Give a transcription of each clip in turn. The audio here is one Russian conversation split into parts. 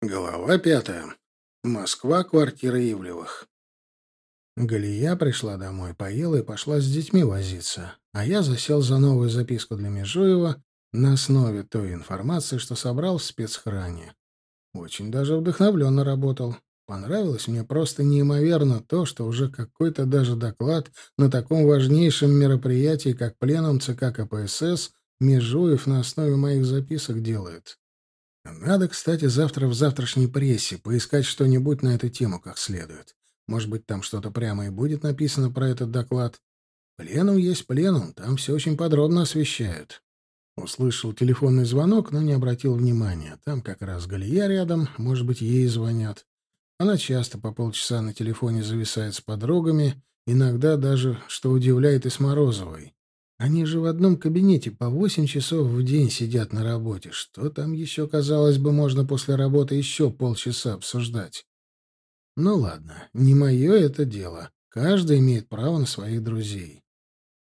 Глава пятая. Москва, квартира Ивлевых. Галия пришла домой, поела и пошла с детьми возиться, а я засел за новую записку для Межуева на основе той информации, что собрал в спецхране. Очень даже вдохновленно работал. Понравилось мне просто неимоверно то, что уже какой-то даже доклад на таком важнейшем мероприятии, как пленум ЦК КПСС, Межуев на основе моих записок делает. Надо, кстати, завтра в завтрашней прессе поискать что-нибудь на эту тему как следует. Может быть, там что-то прямо и будет написано про этот доклад. Пленум есть пленум, там все очень подробно освещают. Услышал телефонный звонок, но не обратил внимания. Там как раз Галия рядом, может быть, ей звонят. Она часто по полчаса на телефоне зависает с подругами, иногда даже, что удивляет, и с Морозовой. Они же в одном кабинете по восемь часов в день сидят на работе. Что там еще, казалось бы, можно после работы еще полчаса обсуждать? Ну ладно, не мое это дело. Каждый имеет право на своих друзей.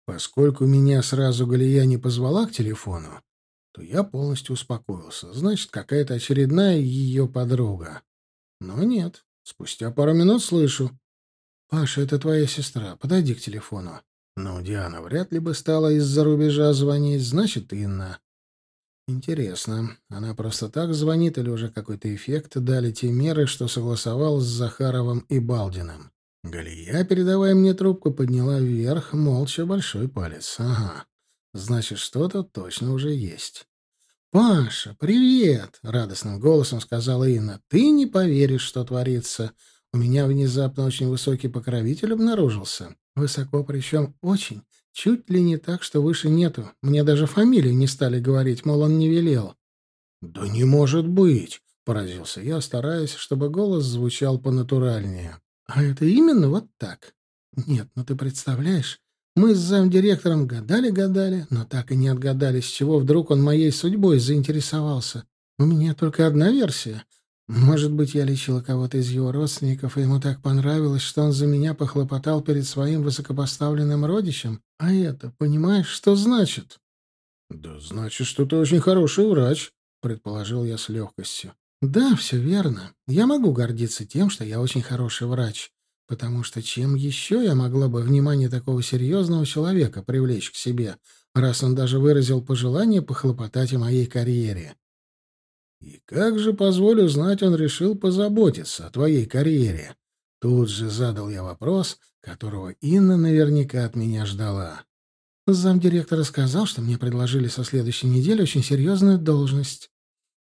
Поскольку меня сразу Галия не позвала к телефону, то я полностью успокоился. Значит, какая-то очередная ее подруга. Но нет. Спустя пару минут слышу. «Паша, это твоя сестра. Подойди к телефону». Ну, Диана вряд ли бы стала из-за рубежа звонить, значит, Инна. Интересно, она просто так звонит или уже какой-то эффект дали те меры, что согласовал с Захаровым и Балдиным? Галия, передавая мне трубку, подняла вверх молча большой палец. Ага, значит, что-то точно уже есть. «Паша, привет!» — радостным голосом сказала Инна. «Ты не поверишь, что творится. У меня внезапно очень высокий покровитель обнаружился. Высоко причем очень. Чуть ли не так, что выше нету. Мне даже фамилию не стали говорить, мол, он не велел. «Да не может быть!» — поразился я, стараясь, чтобы голос звучал понатуральнее. «А это именно вот так? Нет, ну ты представляешь, мы с замдиректором гадали-гадали, но так и не отгадали, с чего вдруг он моей судьбой заинтересовался. У меня только одна версия. Может быть, я лечила кого-то из его родственников, и ему так понравилось, что он за меня похлопотал перед своим высокопоставленным родичем? А это, понимаешь, что значит? — Да значит, что ты очень хороший врач, — предположил я с легкостью. — Да, все верно. Я могу гордиться тем, что я очень хороший врач, потому что чем еще я могла бы внимание такого серьезного человека привлечь к себе, раз он даже выразил пожелание похлопотать о моей карьере? И как же, позволю знать, он решил позаботиться о твоей карьере? Тут же задал я вопрос, которого Инна наверняка от меня ждала. Замдиректора сказал, что мне предложили со следующей недели очень серьезную должность.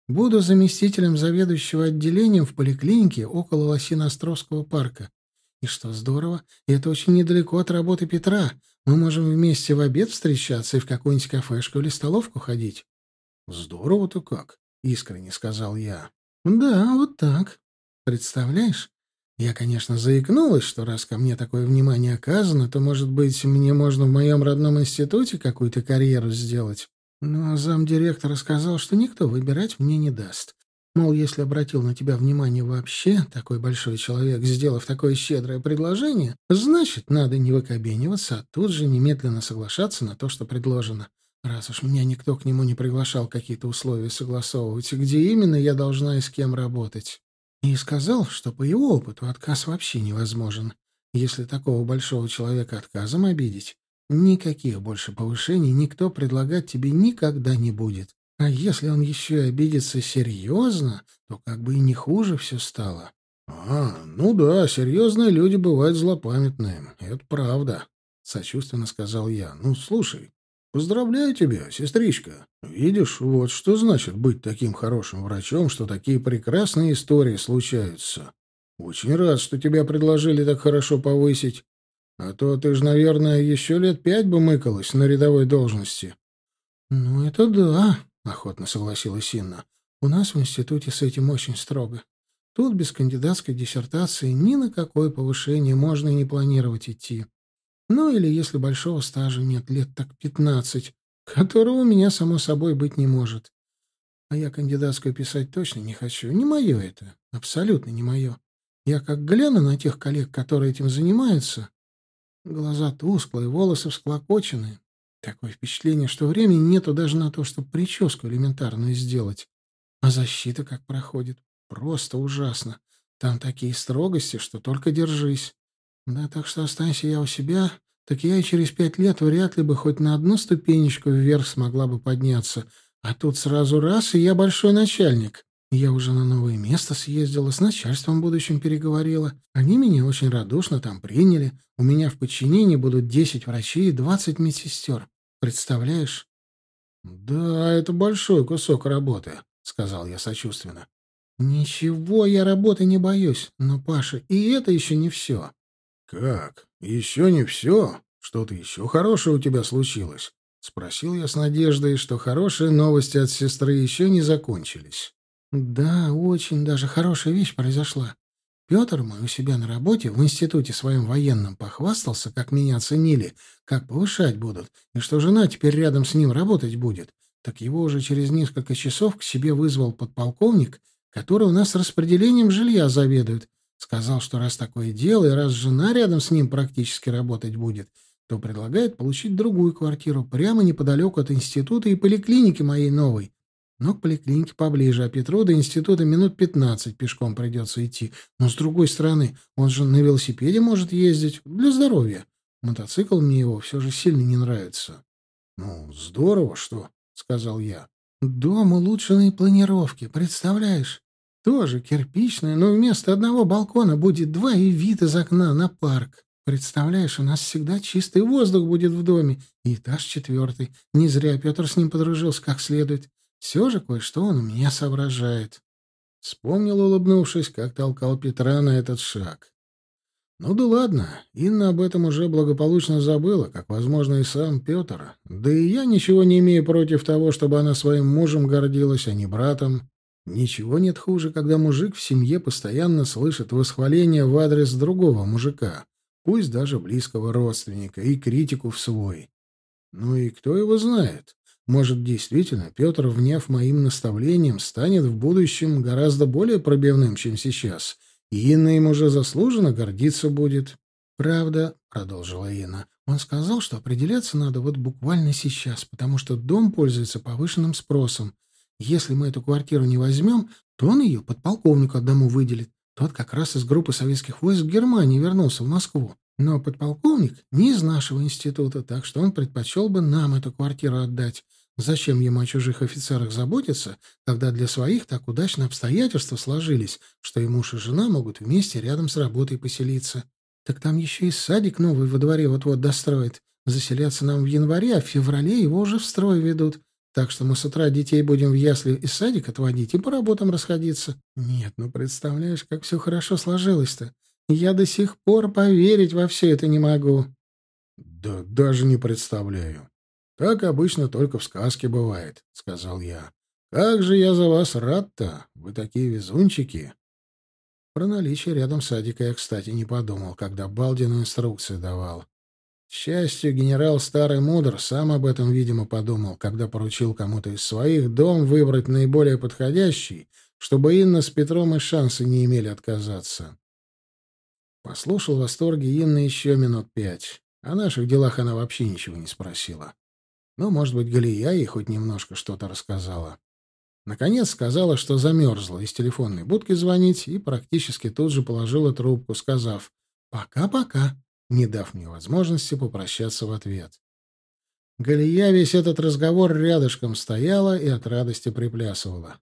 Буду заместителем заведующего отделением в поликлинике около Лосино-Островского парка. И что здорово, это очень недалеко от работы Петра. Мы можем вместе в обед встречаться и в какую-нибудь кафешку или столовку ходить. Здорово-то как. — искренне сказал я. «Да, вот так. Представляешь? Я, конечно, заикнулась, что раз ко мне такое внимание оказано, то, может быть, мне можно в моем родном институте какую-то карьеру сделать. Но замдиректора сказал, что никто выбирать мне не даст. Мол, если обратил на тебя внимание вообще такой большой человек, сделав такое щедрое предложение, значит, надо не выкобениваться, а тут же немедленно соглашаться на то, что предложено. Раз уж меня никто к нему не приглашал какие-то условия согласовывать, где именно я должна и с кем работать. И сказал, что по его опыту отказ вообще невозможен. Если такого большого человека отказом обидеть, никаких больше повышений никто предлагать тебе никогда не будет. А если он еще и обидится серьезно, то как бы и не хуже все стало. — А, ну да, серьезные люди бывают злопамятные. Это правда, — сочувственно сказал я. — Ну, слушай, Поздравляю тебя, сестричка. Видишь, вот что значит быть таким хорошим врачом, что такие прекрасные истории случаются. Очень рад, что тебя предложили так хорошо повысить. А то ты же, наверное, еще лет пять бы мыкалась на рядовой должности. — Ну, это да, — охотно согласилась Инна. — У нас в институте с этим очень строго. Тут без кандидатской диссертации ни на какое повышение можно и не планировать идти. Ну, или если большого стажа нет, лет так пятнадцать, которого у меня, само собой, быть не может. А я кандидатскую писать точно не хочу. Не мое это. Абсолютно не мое. Я как гляну на тех коллег, которые этим занимаются. Глаза тусклые, волосы всклокоченные. Такое впечатление, что времени нету даже на то, чтобы прическу элементарную сделать. А защита как проходит? Просто ужасно. Там такие строгости, что только держись. Да, так что останься я у себя, так я и через пять лет вряд ли бы хоть на одну ступенечку вверх смогла бы подняться. А тут сразу раз, и я большой начальник. Я уже на новое место съездила, с начальством будущим переговорила. Они меня очень радушно там приняли. У меня в подчинении будут десять врачей и двадцать медсестер. Представляешь? — Да, это большой кусок работы, — сказал я сочувственно. — Ничего, я работы не боюсь. Но, Паша, и это еще не все. — Как? Еще не все? Что-то еще хорошее у тебя случилось? — спросил я с надеждой, что хорошие новости от сестры еще не закончились. Да, очень даже хорошая вещь произошла. Петр мой у себя на работе в институте своем военном похвастался, как меня оценили, как повышать будут, и что жена теперь рядом с ним работать будет. Так его уже через несколько часов к себе вызвал подполковник, который у нас распределением жилья заведует. Сказал, что раз такое дело, и раз жена рядом с ним практически работать будет, то предлагает получить другую квартиру прямо неподалеку от института и поликлиники моей новой. Но к поликлинике поближе, а Петру до института минут пятнадцать пешком придется идти. Но, с другой стороны, он же на велосипеде может ездить для здоровья. Мотоцикл мне его все же сильно не нравится. — Ну, здорово, что, — сказал я. — Дом улучшенной планировки, представляешь? Тоже кирпичный, но вместо одного балкона будет два и вид из окна на парк. Представляешь, у нас всегда чистый воздух будет в доме, и этаж четвертый. Не зря Петр с ним подружился как следует. Все же кое-что он у меня соображает. Вспомнил, улыбнувшись, как толкал Петра на этот шаг. Ну да ладно, Инна об этом уже благополучно забыла, как, возможно, и сам Петр. Да и я ничего не имею против того, чтобы она своим мужем гордилась, а не братом. Ничего нет хуже, когда мужик в семье постоянно слышит восхваление в адрес другого мужика, пусть даже близкого родственника, и критику в свой. Ну и кто его знает? Может, действительно, Петр, вняв моим наставлением, станет в будущем гораздо более пробивным, чем сейчас, и Инна им уже заслуженно гордиться будет. «Правда», — продолжила Инна, — «он сказал, что определяться надо вот буквально сейчас, потому что дом пользуется повышенным спросом. Если мы эту квартиру не возьмем, то он ее подполковнику одному выделит. Тот как раз из группы советских войск Германии вернулся в Москву. Но подполковник не из нашего института, так что он предпочел бы нам эту квартиру отдать. Зачем ему о чужих офицерах заботиться, когда для своих так удачно обстоятельства сложились, что и муж и жена могут вместе рядом с работой поселиться? Так там еще и садик новый во дворе вот-вот достроит. Заселяться нам в январе, а в феврале его уже в строй ведут. Так что мы с утра детей будем в ясли и садик отводить и по работам расходиться. Нет, ну представляешь, как все хорошо сложилось-то. Я до сих пор поверить во все это не могу. Да даже не представляю. «Так обычно только в сказке бывает», — сказал я. «Как же я за вас рад-то! Вы такие везунчики!» Про наличие рядом садика я, кстати, не подумал, когда Балдину инструкции давал. К счастью, генерал Старый Мудр сам об этом, видимо, подумал, когда поручил кому-то из своих дом выбрать наиболее подходящий, чтобы Инна с Петром и шансы не имели отказаться. Послушал в восторге Инны еще минут пять. О наших делах она вообще ничего не спросила. Ну, может быть, Галия ей хоть немножко что-то рассказала. Наконец сказала, что замерзла, из телефонной будки звонить, и практически тут же положила трубку, сказав «пока-пока», не дав мне возможности попрощаться в ответ. Галия весь этот разговор рядышком стояла и от радости приплясывала.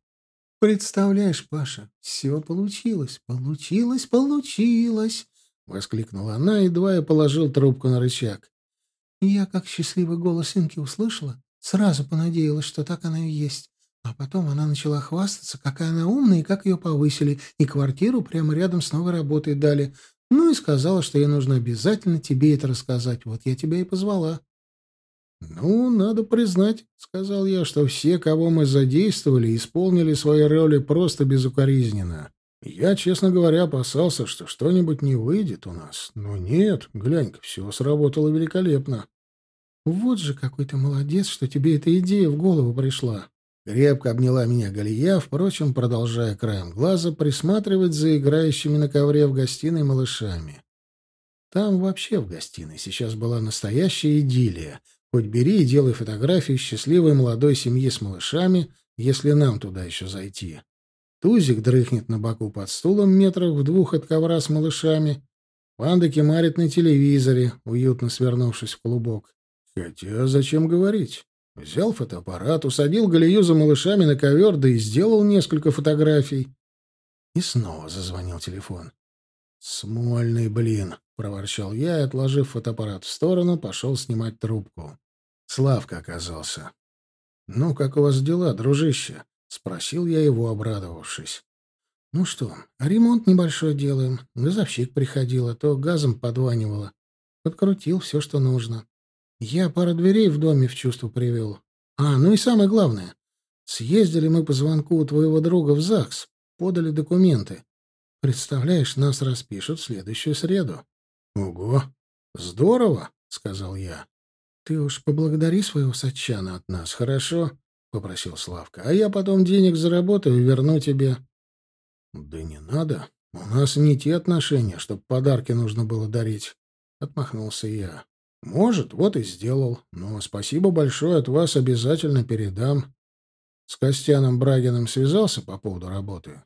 «Представляешь, Паша, все получилось, получилось, получилось!» — воскликнула она, едва я положил трубку на рычаг. Я, как счастливый голос Инки услышала, сразу понадеялась, что так оно и есть. А потом она начала хвастаться, какая она умная и как ее повысили, и квартиру прямо рядом с новой работой дали. Ну и сказала, что ей нужно обязательно тебе это рассказать. Вот я тебя и позвала. «Ну, надо признать», — сказал я, — «что все, кого мы задействовали, исполнили свои роли просто безукоризненно. Я, честно говоря, опасался, что что-нибудь не выйдет у нас. Но нет, глянь-ка, все сработало великолепно. Вот же какой ты молодец, что тебе эта идея в голову пришла. Крепко обняла меня Галия, впрочем, продолжая краем глаза присматривать за играющими на ковре в гостиной малышами. Там вообще в гостиной сейчас была настоящая идиллия. Хоть бери и делай фотографии счастливой молодой семьи с малышами, если нам туда еще зайти. Тузик дрыхнет на боку под стулом метрах в двух от ковра с малышами. Панда кемарит на телевизоре, уютно свернувшись в клубок. Хотя зачем говорить? Взял фотоаппарат, усадил Галию за малышами на ковер, да и сделал несколько фотографий. И снова зазвонил телефон. «Смольный блин!» — проворчал я и, отложив фотоаппарат в сторону, пошел снимать трубку. Славка оказался. «Ну, как у вас дела, дружище?» — спросил я его, обрадовавшись. «Ну что, ремонт небольшой делаем. Газовщик приходил, а то газом подванивало. Подкрутил все, что нужно. Я пару дверей в доме в чувство привел. А, ну и самое главное. Съездили мы по звонку у твоего друга в ЗАГС, подали документы. Представляешь, нас распишут в следующую среду. — Ого! Здорово! — сказал я. — Ты уж поблагодари своего сатчана от нас, хорошо? — попросил Славка. — А я потом денег заработаю и верну тебе. — Да не надо. У нас не те отношения, чтобы подарки нужно было дарить. — отмахнулся я. Может, вот и сделал. Но спасибо большое от вас обязательно передам. С Костяном Брагиным связался по поводу работы?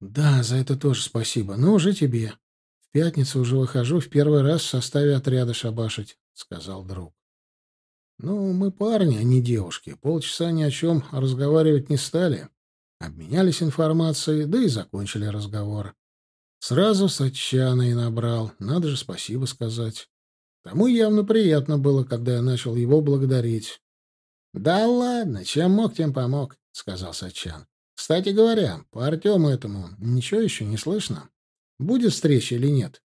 Да, за это тоже спасибо. Но уже тебе. В пятницу уже выхожу в первый раз в составе отряда шабашить, сказал друг. Ну, мы парни, а не девушки. Полчаса ни о чем разговаривать не стали. Обменялись информацией, да и закончили разговор. Сразу с отчаной набрал. Надо же спасибо сказать. Тому явно приятно было, когда я начал его благодарить. — Да ладно, чем мог, тем помог, — сказал Сачан. — Кстати говоря, по Артему этому ничего еще не слышно. Будет встреча или нет?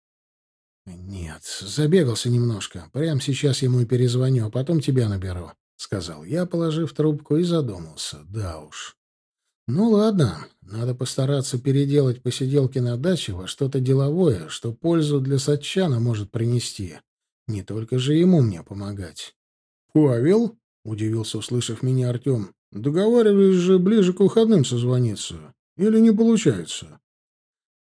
— Нет, забегался немножко. Прямо сейчас ему и перезвоню, а потом тебя наберу, — сказал я, положив трубку, и задумался. Да уж. Ну ладно, надо постараться переделать посиделки на даче во что-то деловое, что пользу для Сатчана может принести. Не только же ему мне помогать. «Павел?» — удивился, услышав меня Артем. «Договаривались же ближе к выходным созвониться. Или не получается?»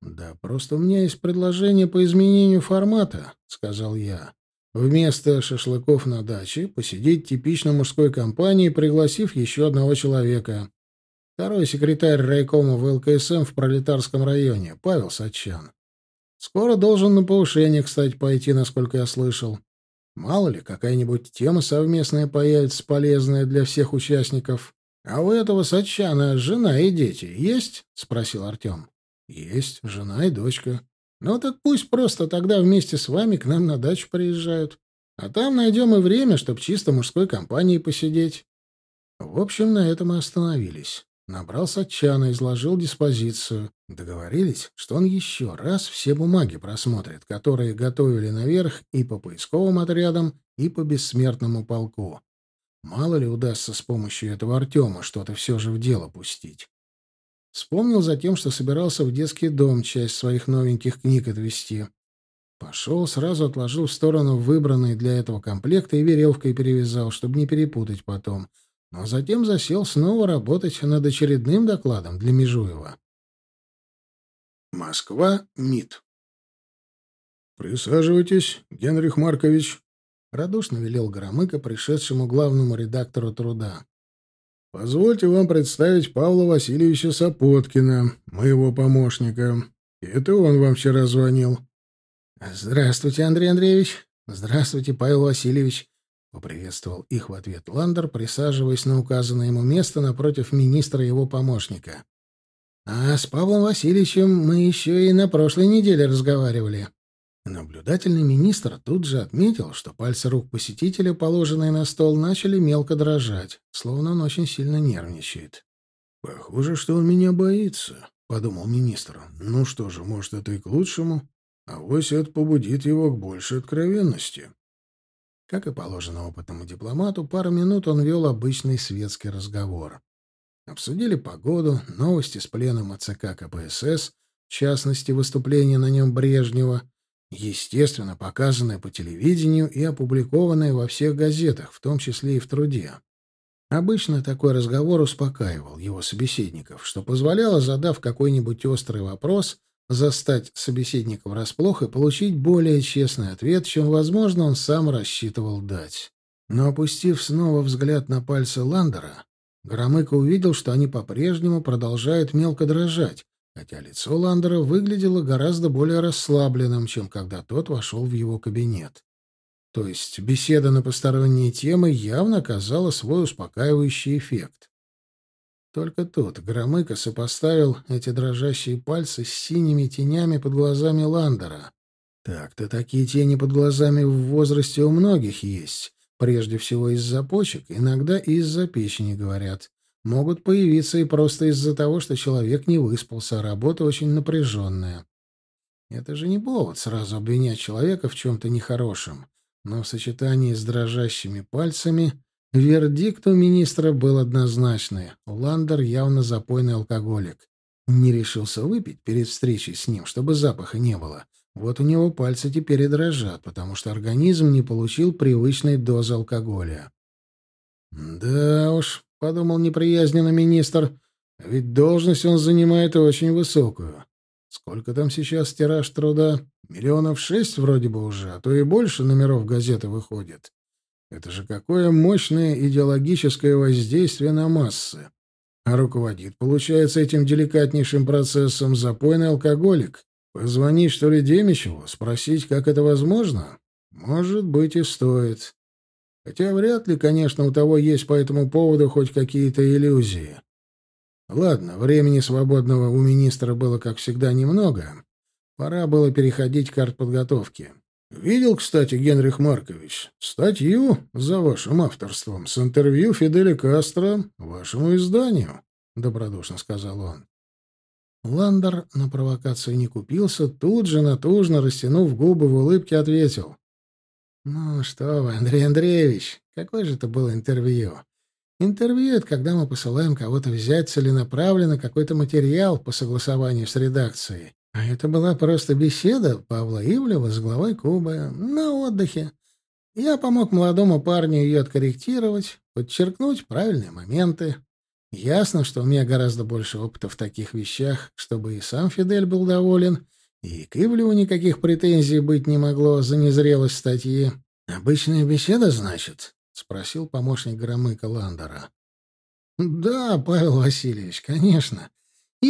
«Да просто у меня есть предложение по изменению формата», — сказал я. «Вместо шашлыков на даче посидеть типично мужской компании, пригласив еще одного человека. Второй секретарь райкома в ЛКСМ в пролетарском районе, Павел Сачан. Скоро должен на повышение, кстати, пойти, насколько я слышал. Мало ли, какая-нибудь тема совместная появится, полезная для всех участников. А у этого Сачана жена и дети есть? — спросил Артем. — Есть, жена и дочка. Ну так пусть просто тогда вместе с вами к нам на дачу приезжают. А там найдем и время, чтобы чисто мужской компанией посидеть. В общем, на этом и остановились. Набрал Сатчана, изложил диспозицию. Договорились, что он еще раз все бумаги просмотрит, которые готовили наверх и по поисковым отрядам, и по бессмертному полку. Мало ли удастся с помощью этого Артема что-то все же в дело пустить. Вспомнил затем, что собирался в детский дом часть своих новеньких книг отвезти. Пошел, сразу отложил в сторону выбранные для этого комплекты и веревкой перевязал, чтобы не перепутать потом — а затем засел снова работать над очередным докладом для Межуева. Москва, МИД. «Присаживайтесь, Генрих Маркович», — радушно велел Громыко пришедшему главному редактору труда. «Позвольте вам представить Павла Васильевича Сапоткина, моего помощника. Это он вам вчера звонил». «Здравствуйте, Андрей Андреевич. Здравствуйте, Павел Васильевич. Поприветствовал их в ответ Ландер, присаживаясь на указанное ему место напротив министра и его помощника. «А с Павлом Васильевичем мы еще и на прошлой неделе разговаривали». Наблюдательный министр тут же отметил, что пальцы рук посетителя, положенные на стол, начали мелко дрожать, словно он очень сильно нервничает. «Похоже, что он меня боится», — подумал министр. «Ну что же, может, это и к лучшему. А вось это побудит его к большей откровенности». Как и положено опытному дипломату, пару минут он вел обычный светский разговор. Обсудили погоду, новости с пленом АЦК КПСС, в частности, выступление на нем Брежнева, естественно, показанное по телевидению и опубликованное во всех газетах, в том числе и в «Труде». Обычно такой разговор успокаивал его собеседников, что позволяло, задав какой-нибудь острый вопрос, застать собеседника врасплох и получить более честный ответ, чем, возможно, он сам рассчитывал дать. Но опустив снова взгляд на пальцы Ландера, Громыко увидел, что они по-прежнему продолжают мелко дрожать, хотя лицо Ландера выглядело гораздо более расслабленным, чем когда тот вошел в его кабинет. То есть беседа на посторонние темы явно оказала свой успокаивающий эффект. Только тут Громыко сопоставил эти дрожащие пальцы с синими тенями под глазами Ландера. Так-то такие тени под глазами в возрасте у многих есть. Прежде всего из-за почек, иногда и из-за печени, говорят. Могут появиться и просто из-за того, что человек не выспался, а работа очень напряженная. Это же не повод сразу обвинять человека в чем-то нехорошем. Но в сочетании с дрожащими пальцами вердикт у министра был однозначный. Ландер явно запойный алкоголик. Не решился выпить перед встречей с ним, чтобы запаха не было. Вот у него пальцы теперь и дрожат, потому что организм не получил привычной дозы алкоголя. «Да уж», — подумал неприязненно министр, — «ведь должность он занимает очень высокую. Сколько там сейчас тираж труда? Миллионов шесть вроде бы уже, а то и больше номеров газеты выходит. Это же какое мощное идеологическое воздействие на массы. А руководит, получается, этим деликатнейшим процессом запойный алкоголик. Позвонить, что ли, Демичеву, спросить, как это возможно? Может быть, и стоит. Хотя вряд ли, конечно, у того есть по этому поводу хоть какие-то иллюзии. Ладно, времени свободного у министра было, как всегда, немного. Пора было переходить к артподготовке. Видел, кстати, Генрих Маркович, статью за вашим авторством с интервью Фиделя Кастро вашему изданию, — добродушно сказал он. Ландер на провокацию не купился, тут же натужно растянув губы в улыбке, ответил. «Ну что вы, Андрей Андреевич, какое же это было интервью? Интервью — это когда мы посылаем кого-то взять целенаправленно какой-то материал по согласованию с редакцией. А это была просто беседа Павла Ивлева с главой Кубы на отдыхе. Я помог молодому парню ее откорректировать, подчеркнуть правильные моменты, Ясно, что у меня гораздо больше опыта в таких вещах, чтобы и сам Фидель был доволен, и к Ивлеву никаких претензий быть не могло за незрелость статьи. «Обычная беседа, значит?» — спросил помощник Громыка Ландера. «Да, Павел Васильевич, конечно.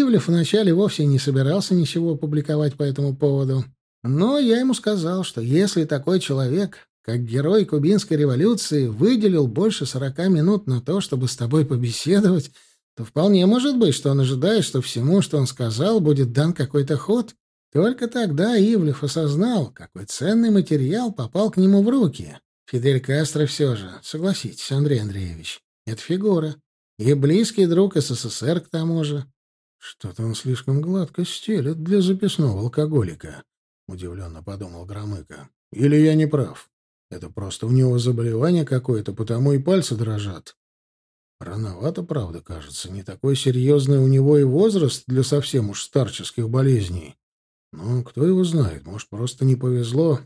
Ивлев вначале вовсе не собирался ничего публиковать по этому поводу. Но я ему сказал, что если такой человек как герой кубинской революции выделил больше сорока минут на то, чтобы с тобой побеседовать, то вполне может быть, что он ожидает, что всему, что он сказал, будет дан какой-то ход. Только тогда Ивлев осознал, какой ценный материал попал к нему в руки. Фидель Кастро все же, согласитесь, Андрей Андреевич, это фигура. И близкий друг СССР к тому же. Что-то он слишком гладко стелет для записного алкоголика, — удивленно подумал Громыко. Или я не прав? Это просто у него заболевание какое-то, потому и пальцы дрожат. Рановато, правда, кажется. Не такой серьезный у него и возраст для совсем уж старческих болезней. Но кто его знает, может, просто не повезло.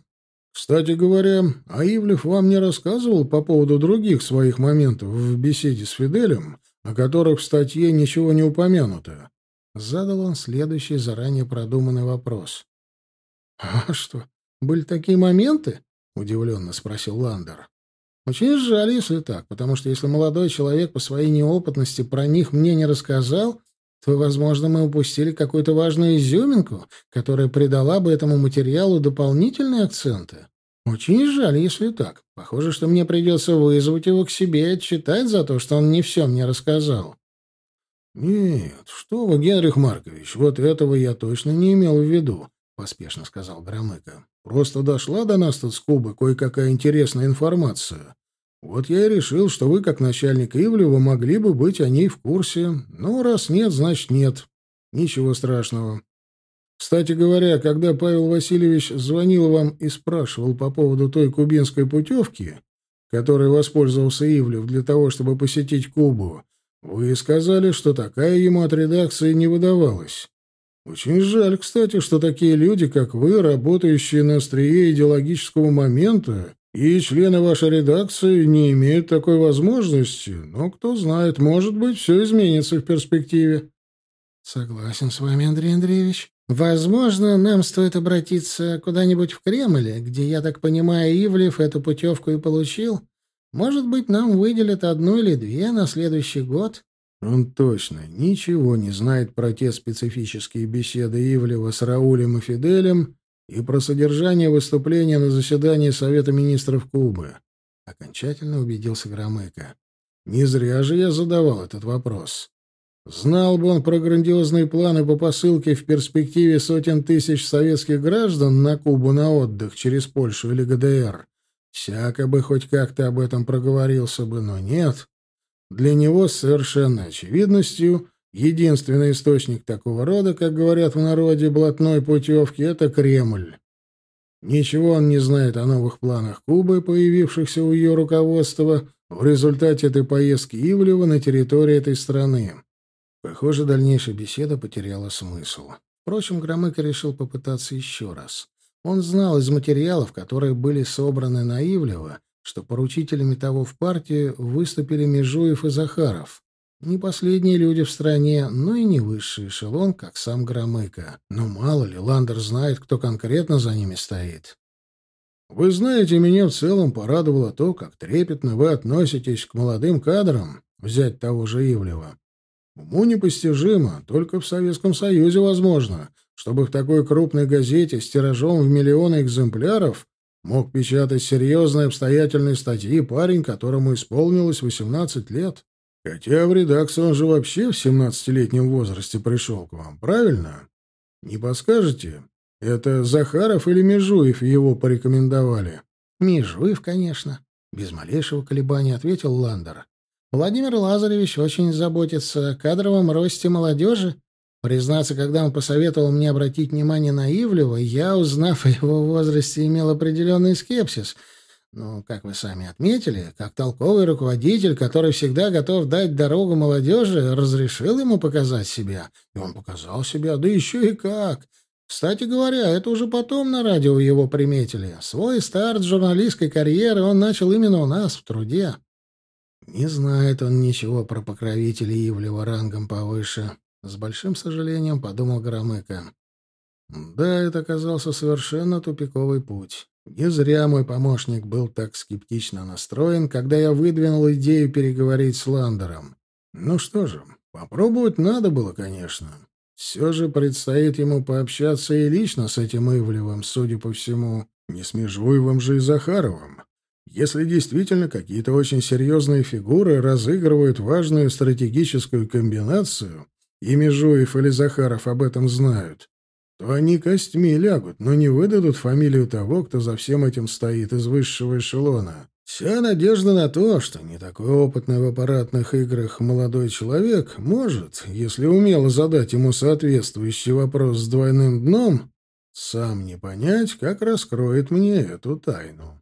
Кстати говоря, Аивлев вам не рассказывал по поводу других своих моментов в беседе с Фиделем, о которых в статье ничего не упомянуто? Задал он следующий заранее продуманный вопрос. «А что, были такие моменты?» — удивленно спросил Ландер. «Очень жаль, если так, потому что если молодой человек по своей неопытности про них мне не рассказал, то, возможно, мы упустили какую-то важную изюминку, которая придала бы этому материалу дополнительные акценты. Очень жаль, если так. Похоже, что мне придется вызвать его к себе и отчитать за то, что он не все мне рассказал». «Нет, что вы, Генрих Маркович, вот этого я точно не имел в виду», — поспешно сказал Громыко. Просто дошла до нас тут с Кубы кое-какая интересная информация. Вот я и решил, что вы, как начальник Ивлева, могли бы быть о ней в курсе. Ну, раз нет, значит нет. Ничего страшного. Кстати говоря, когда Павел Васильевич звонил вам и спрашивал по поводу той кубинской путевки, которой воспользовался Ивлев для того, чтобы посетить Кубу, вы сказали, что такая ему от редакции не выдавалась. Очень жаль, кстати, что такие люди, как вы, работающие на острие идеологического момента, и члены вашей редакции не имеют такой возможности. Но кто знает, может быть, все изменится в перспективе. Согласен с вами, Андрей Андреевич. Возможно, нам стоит обратиться куда-нибудь в Кремль, где, я так понимаю, Ивлев эту путевку и получил. Может быть, нам выделят одну или две на следующий год?» Он точно ничего не знает про те специфические беседы Ивлева с Раулем и Фиделем и про содержание выступления на заседании Совета министров Кубы. Окончательно убедился Громыко. Не зря же я задавал этот вопрос. Знал бы он про грандиозные планы по посылке в перспективе сотен тысяч советских граждан на Кубу на отдых через Польшу или ГДР. Всяко бы хоть как-то об этом проговорился бы, но нет. Для него с совершенной очевидностью единственный источник такого рода, как говорят в народе, блатной путевки — это Кремль. Ничего он не знает о новых планах Кубы, появившихся у ее руководства в результате этой поездки Ивлева на территории этой страны. Похоже, дальнейшая беседа потеряла смысл. Впрочем, Громыко решил попытаться еще раз. Он знал из материалов, которые были собраны на Ивлева, что поручителями того в партии выступили Межуев и Захаров. Не последние люди в стране, но и не высший эшелон, как сам Громыко. Но мало ли, Ландер знает, кто конкретно за ними стоит. «Вы знаете, меня в целом порадовало то, как трепетно вы относитесь к молодым кадрам, взять того же Ивлева. Уму непостижимо, только в Советском Союзе возможно, чтобы в такой крупной газете с тиражом в миллионы экземпляров Мог печатать серьезные обстоятельные статьи парень, которому исполнилось 18 лет. Хотя в редакцию он же вообще в 17-летнем возрасте пришел к вам, правильно? Не подскажете? Это Захаров или Межуев его порекомендовали? Межуев, конечно. Без малейшего колебания ответил Ландер. Владимир Лазаревич очень заботится о кадровом росте молодежи Признаться, когда он посоветовал мне обратить внимание на Ивлева, я, узнав о его возрасте, имел определенный скепсис. Но, как вы сами отметили, как толковый руководитель, который всегда готов дать дорогу молодежи, разрешил ему показать себя. И он показал себя, да еще и как. Кстати говоря, это уже потом на радио его приметили. Свой старт журналистской карьеры он начал именно у нас, в труде. Не знает он ничего про покровителей Ивлева рангом повыше. С большим сожалением подумал Громыко. Да, это оказался совершенно тупиковый путь. Не зря мой помощник был так скептично настроен, когда я выдвинул идею переговорить с Ландером. Ну что же, попробовать надо было, конечно. Все же предстоит ему пообщаться и лично с этим Ивлевым, судя по всему, не с Межуевым же и Захаровым. Если действительно какие-то очень серьезные фигуры разыгрывают важную стратегическую комбинацию, и Межуев или Захаров об этом знают, то они костьми лягут, но не выдадут фамилию того, кто за всем этим стоит из высшего эшелона. Вся надежда на то, что не такой опытный в аппаратных играх молодой человек может, если умело задать ему соответствующий вопрос с двойным дном, сам не понять, как раскроет мне эту тайну.